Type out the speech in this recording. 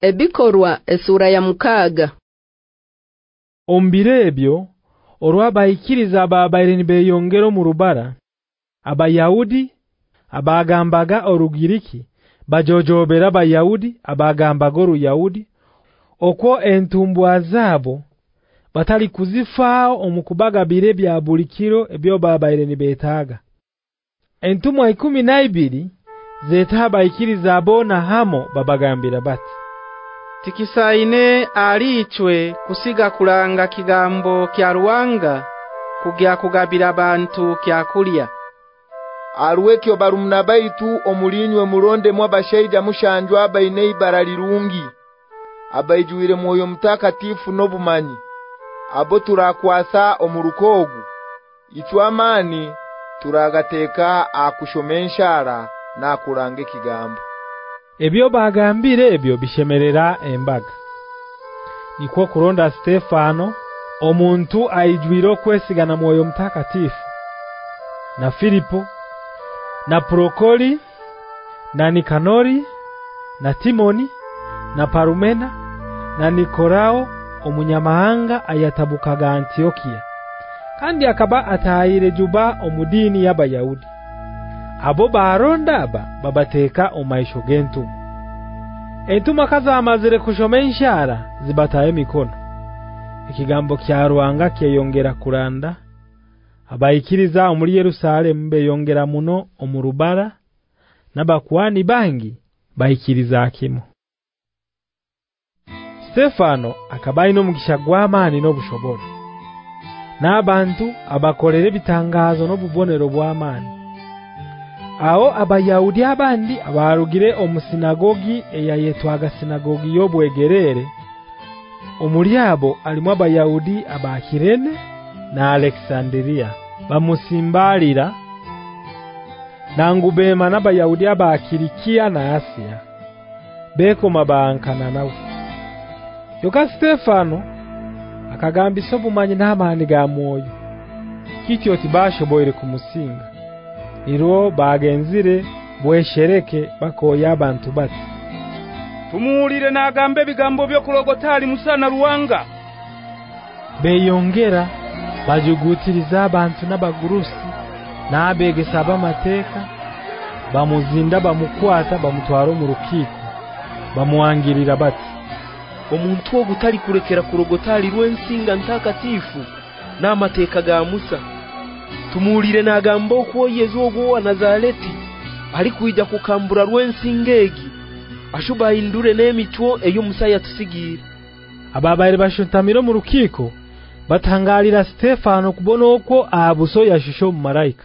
Ebikorwa esura ya mukaga Ombirebyo olwabayikiriza ababaire nibeyongero mu rubara abayahudi abagambaga orugiriki bajojobera abayahudi abagambaga oruyahudi okwo entumbwa zabo batali kuzifao omukubaga bire bya bulikiro ebyo babaire nibetaga Entumwa 12 zetaba ikiriza abona hamo babagambira bati Tikisaine alichwe kusiga kulanga kigambo kya ruwanga kugya kugabira bantu kya kulya. Alwekyo barumna baitu omulinywe muronde mwa bashaija mushanjwa abaine ibaralirungi abaijwire moyo mtakatifu nobumanyi. Abo turakwasa omurukogu. Itwamani turagateka akushomenshara na kurange kigambo Ebyo bagambire ebyo bishemerera embaga. Nikwo kuronda Stefano omuntu aijwiro kwesigana moyo mtakatifu na Filipo na Prokoli na Nikanori na Timoni na Parumena na Nikorao omunyamahanga ayatabukaga Antiochia kandi akaba atayire juba omudini y'abayahudi abo baronda aba babateka omaisho gentu Entuma kaza amazire kushomeshara zibataye mikono. Ikigambo kya ruwanga kiyongera kuranda abayikiriza muri Yerusalemu beyongera muno omurubara nabakwani bangi bayikiriza akimo Stefano akabaino mugisha gw'amani n'obushoboro. N'abantu abakolere bitangazo n'obubonero bw'amani Aho abayahudi abandi abarugire omusinagogi eyayetwaga sinagogi yobwegerere omulyabo alimu abayahudi abakirene na Alexandria bamusimbalira nangubema n'abayahudi abakirikia na Asia beko mabankana nawe Yoka Stefano akagambisa obumanyi n'amani ga mwoyo. Kityo tibashoboire kumusinga Iro bagenzire bweshereke bakoya abantu bati Tumuulire nagambe bigambo byo kulogotali musana ruwanga Beyongera bajugutiriza abantu n'abagurusi nabegesa abamateka bamuzinda bamukwata bamutwaro mu rukiko bamuangirira bati omuntu ogutali kurekera kurogotali rwensinga ntakatifu n'amateka ga Musa tumuulire nagamba okwo Yesu ogwo wa Nazareti. Ali kuija kukambura rwensingegi ashuba indure n'emitwo eyo musaya tusigira ababaire bashuntamiro mu rukiko batangalira Stefano kubona okwo abuso yashisho mu malaika